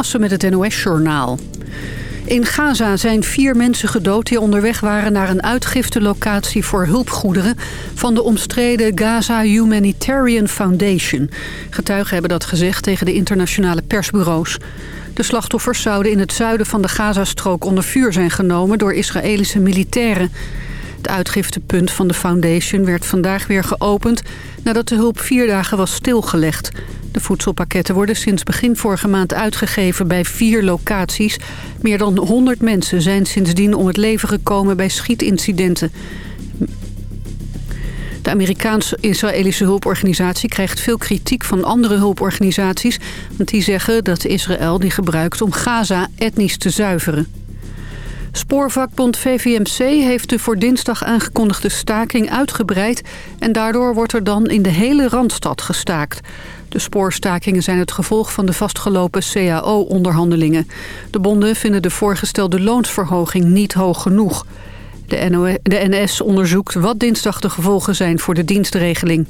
Met het NOS-journaal. In Gaza zijn vier mensen gedood die onderweg waren naar een uitgiftelocatie voor hulpgoederen van de omstreden Gaza Humanitarian Foundation. Getuigen hebben dat gezegd tegen de internationale persbureaus. De slachtoffers zouden in het zuiden van de Gazastrook onder vuur zijn genomen door Israëlische militairen. Het uitgiftepunt van de foundation werd vandaag weer geopend nadat de hulp vier dagen was stilgelegd. De voedselpakketten worden sinds begin vorige maand uitgegeven bij vier locaties. Meer dan 100 mensen zijn sindsdien om het leven gekomen bij schietincidenten. De Amerikaans-Israëlische hulporganisatie krijgt veel kritiek van andere hulporganisaties... want die zeggen dat Israël die gebruikt om Gaza etnisch te zuiveren. Spoorvakbond VVMC heeft de voor dinsdag aangekondigde staking uitgebreid... en daardoor wordt er dan in de hele Randstad gestaakt. De spoorstakingen zijn het gevolg van de vastgelopen CAO-onderhandelingen. De bonden vinden de voorgestelde loonsverhoging niet hoog genoeg. De, de NS onderzoekt wat dinsdag de gevolgen zijn voor de dienstregeling.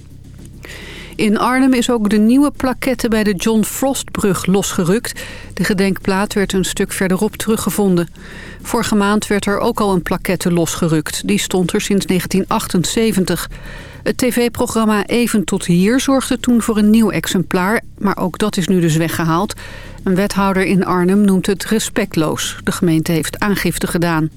In Arnhem is ook de nieuwe plaquette bij de John Frostbrug losgerukt. De gedenkplaat werd een stuk verderop teruggevonden. Vorige maand werd er ook al een plaquette losgerukt. Die stond er sinds 1978. Het tv-programma Even tot hier zorgde toen voor een nieuw exemplaar... maar ook dat is nu dus weggehaald. Een wethouder in Arnhem noemt het respectloos. De gemeente heeft aangifte gedaan.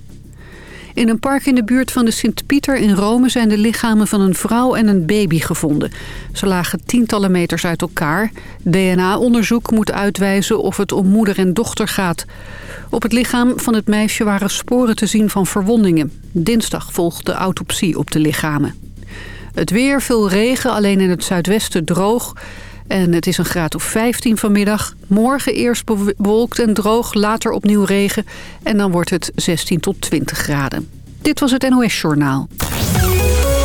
In een park in de buurt van de Sint-Pieter in Rome... zijn de lichamen van een vrouw en een baby gevonden. Ze lagen tientallen meters uit elkaar. DNA-onderzoek moet uitwijzen of het om moeder en dochter gaat. Op het lichaam van het meisje waren sporen te zien van verwondingen. Dinsdag volgt de autopsie op de lichamen. Het weer, veel regen, alleen in het zuidwesten droog... En het is een graad of 15 vanmiddag. Morgen eerst bewolkt en droog, later opnieuw regen. En dan wordt het 16 tot 20 graden. Dit was het NOS Journaal.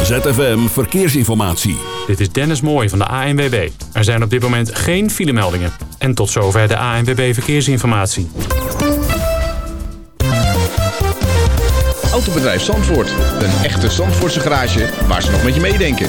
ZFM Verkeersinformatie. Dit is Dennis Mooij van de ANWB. Er zijn op dit moment geen filemeldingen. En tot zover de ANWB Verkeersinformatie. Autobedrijf Zandvoort. Een echte Zandvoortse garage waar ze nog met je meedenken.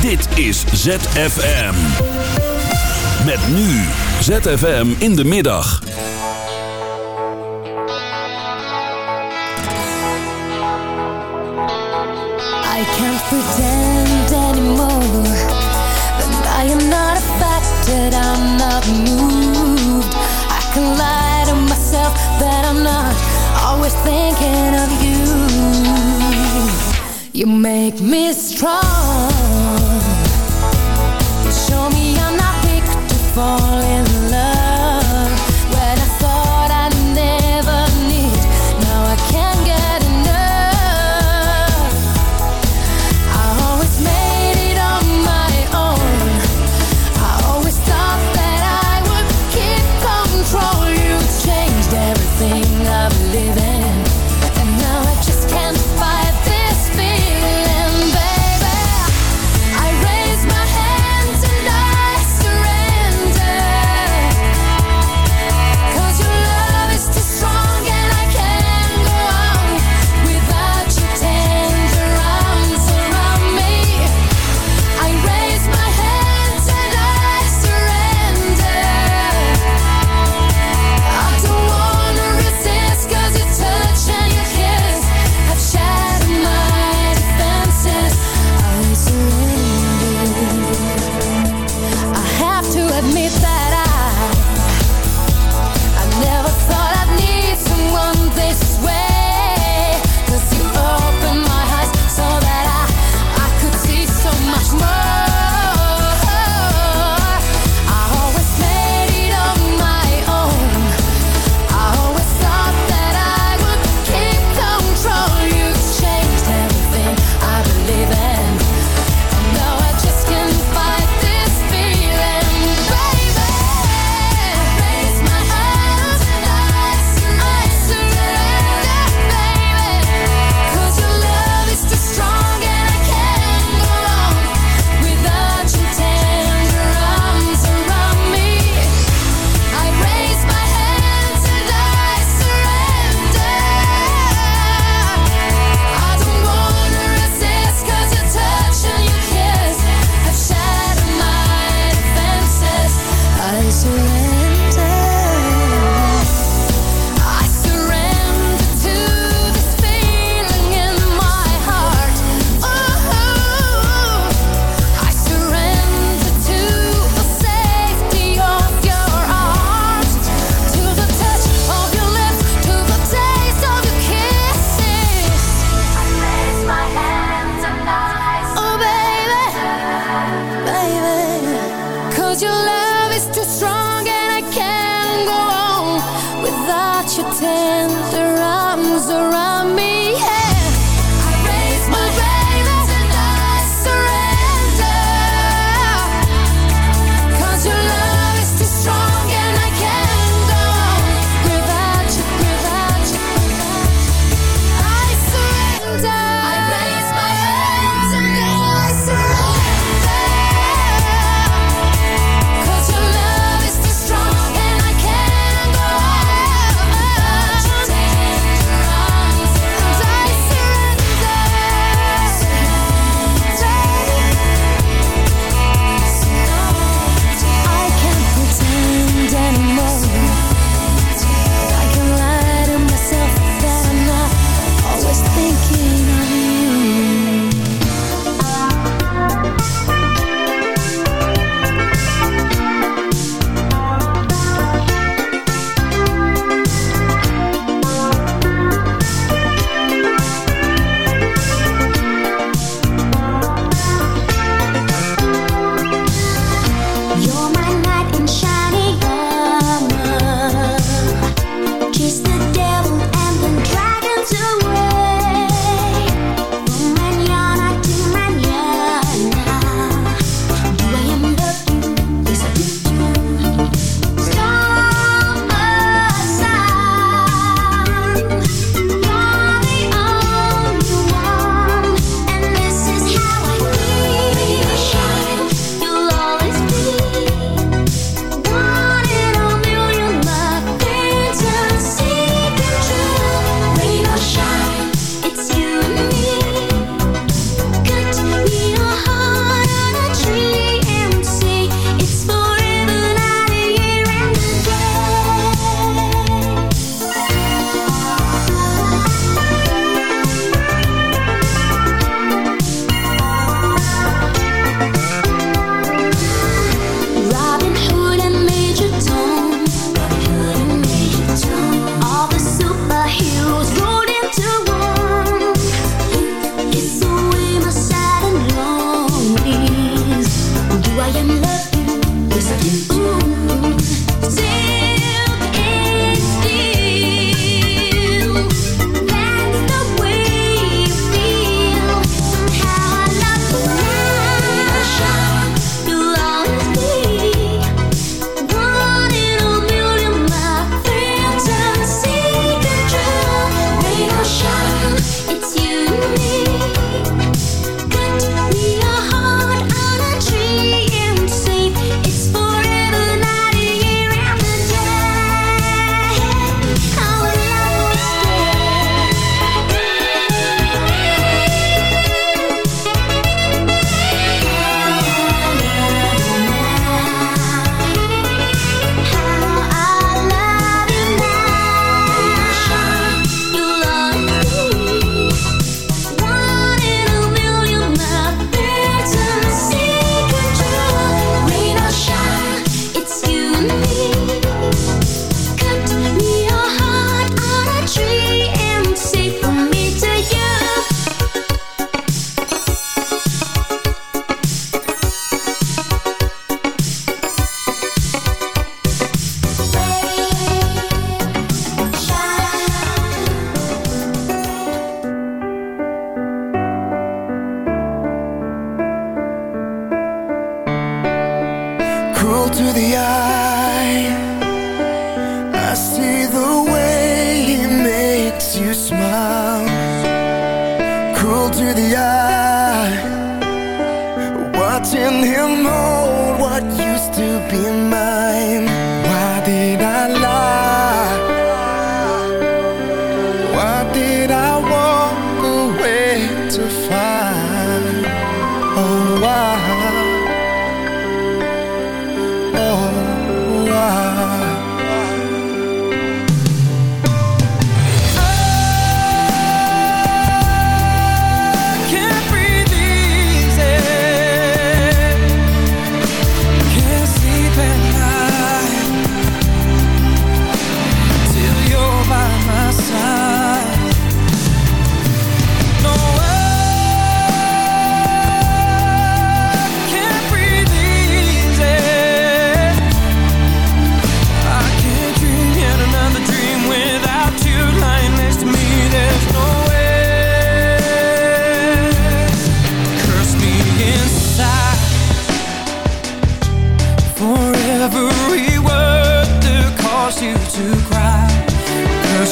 Dit is ZFM. Met nu ZFM in de middag. I can't pretend anymore that I am not affected, I'm not moved. I can lie to myself that I'm not always thinking of you. You make me strong. You show me I'm not weak to fall in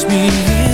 me here.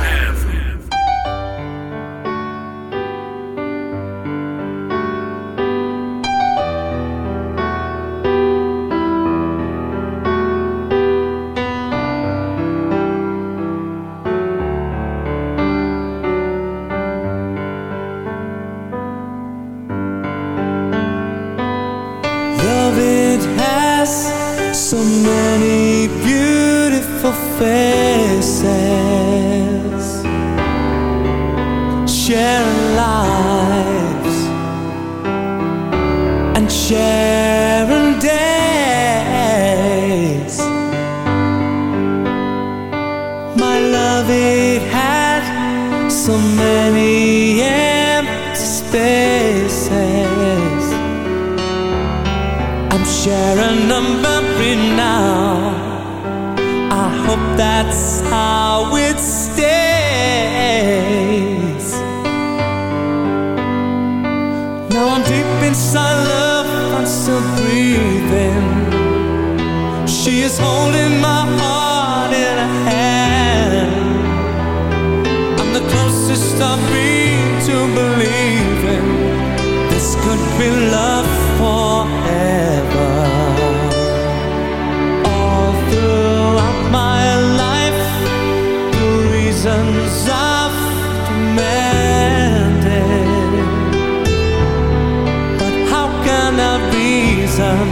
reason,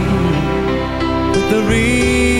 the reason.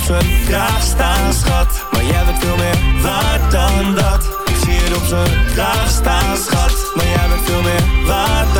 Op zijn kraag staan, schat. Maar jij bent veel meer waard dan dat. Ik zie het op zijn kraag staan, schat. Maar jij bent veel meer waard dan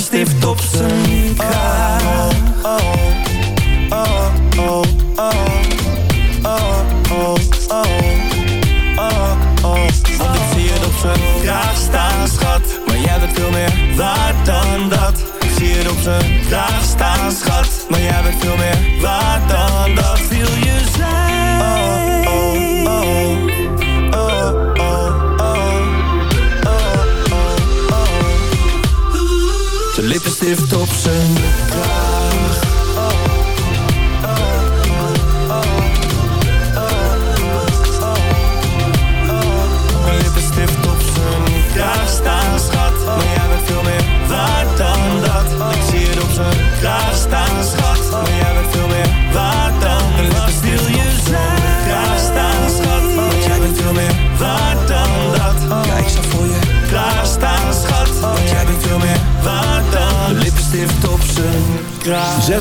stift op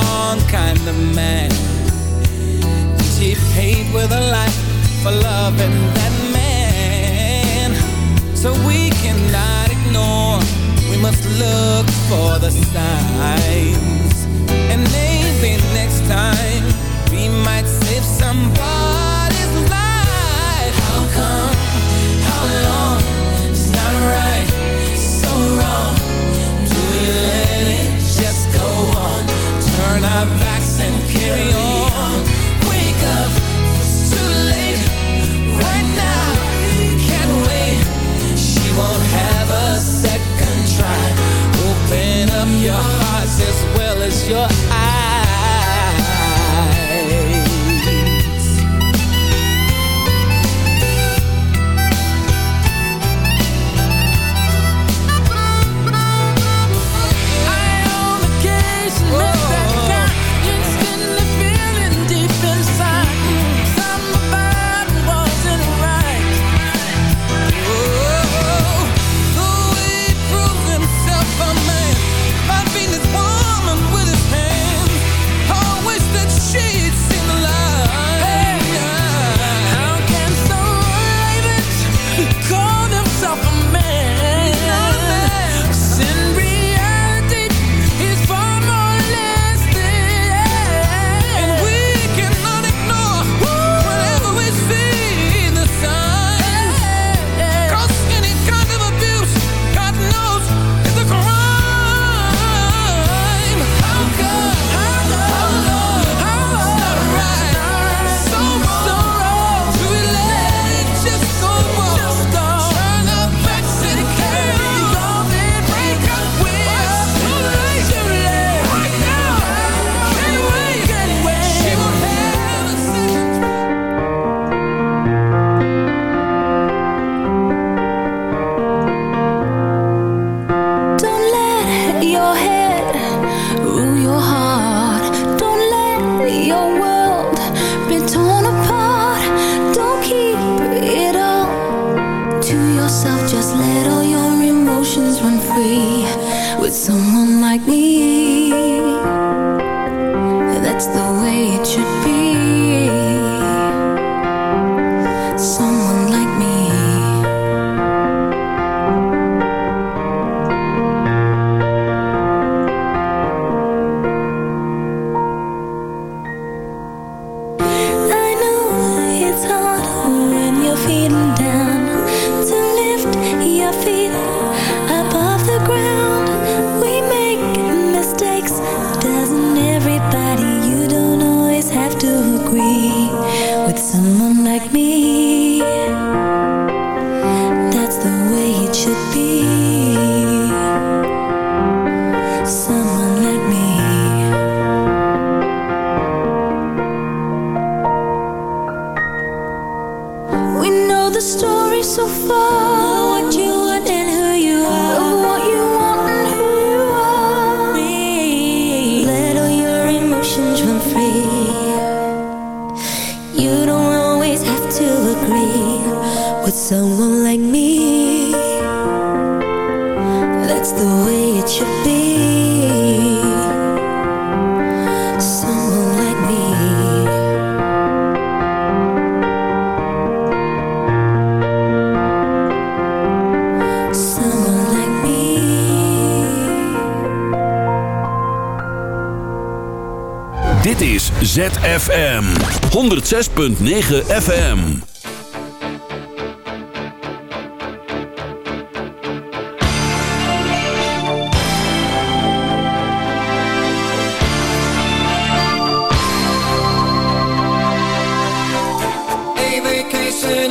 Wrong kind of man. She paid with her life for loving that man. So we cannot ignore, we must look for the signs. And maybe next time we might save somebody's life. How come? our backs and carry on. Wake up, it's too late. Right now, can't wait. She won't have a second try. Open up your hearts as well as your eyes ZFM 106.9 FM. Vacation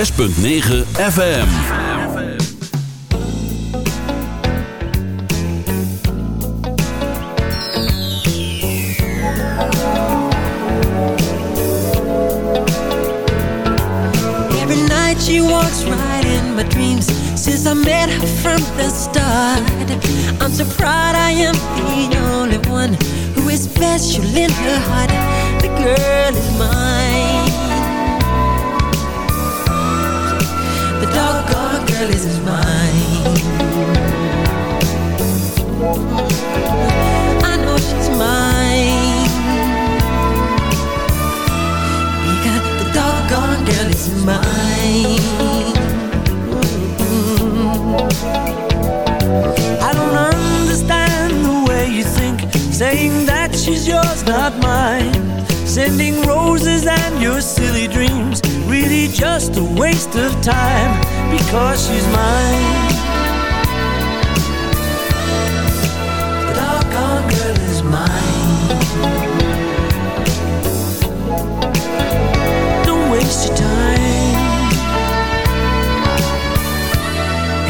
106.9 FM. Every night she walks right in my dreams. Since I met her from the start I'm so proud I am the only one Who is special in her heart. The girl is mine doggone girl is mine I know she's mine because the doggone girl is mine. I don't understand the way you think Saying that she's yours, not mine Sending roses and your silly dreams just a waste of time Because she's mine The doggone girl is mine. Don't waste your time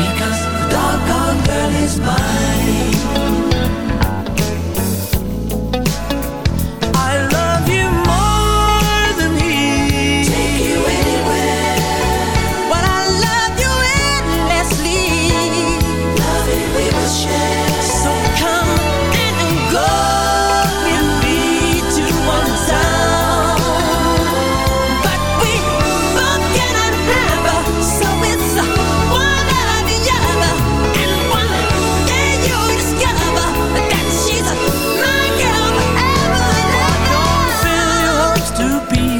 Because the doggone girl is mine.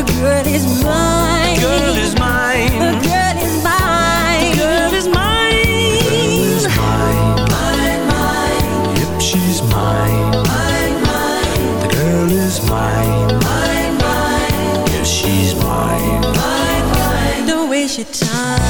The girl is mine. The girl is mine. The girl is mine. The girl is mine. Mine. Mine, mine. Yep, she's mine. Mine, mine. The girl is mine. Mine, mine. Yes, she's mine. Mine, mine. The way she talks.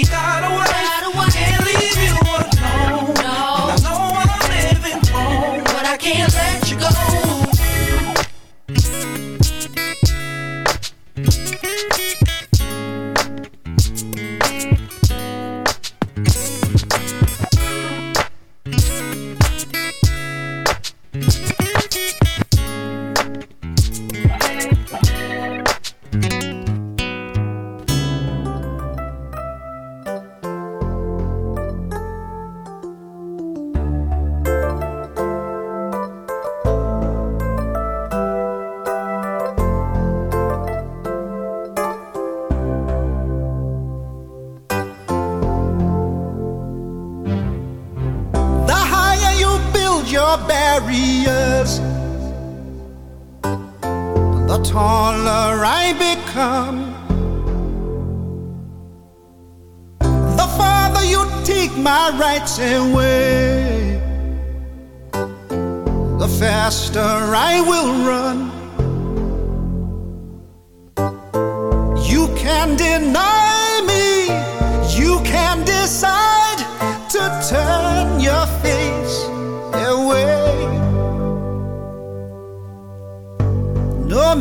Already got a your barriers, the taller I become. The farther you take my rights away, the faster I will run. You can deny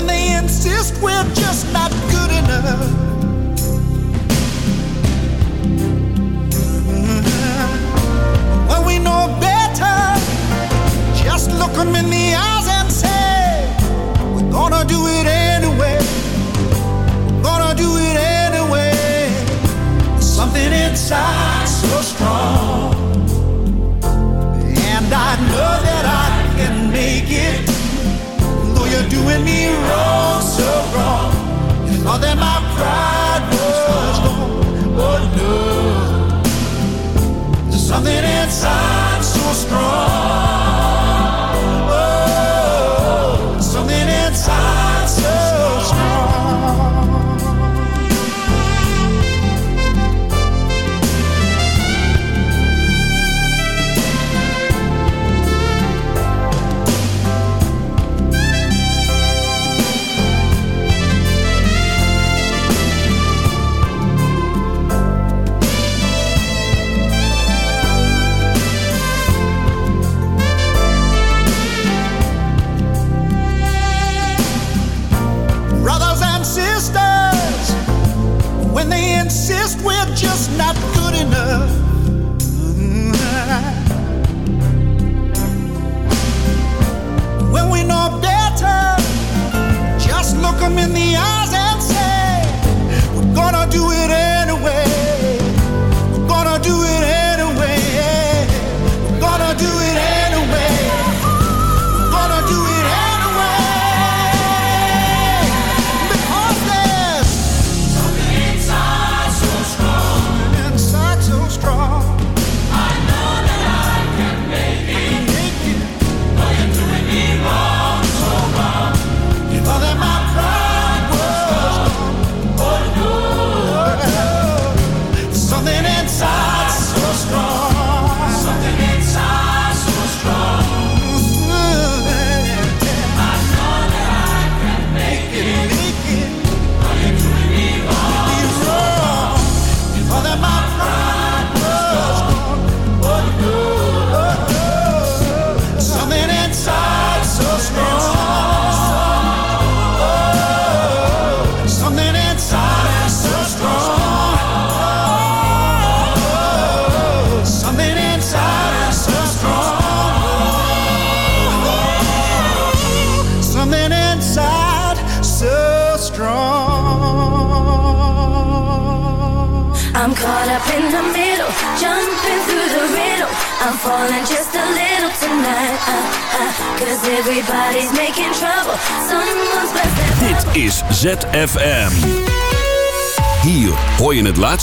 When they insist we're just not good enough. Mm-hmm. When we know better, just look 'em in the eyes and say, We're gonna do it anyway. We're gonna do it anyway. Something inside so strong. And I know that I can make it. You're doing me wrong, so wrong. You that my pride was gone. Oh no. There's something inside so strong.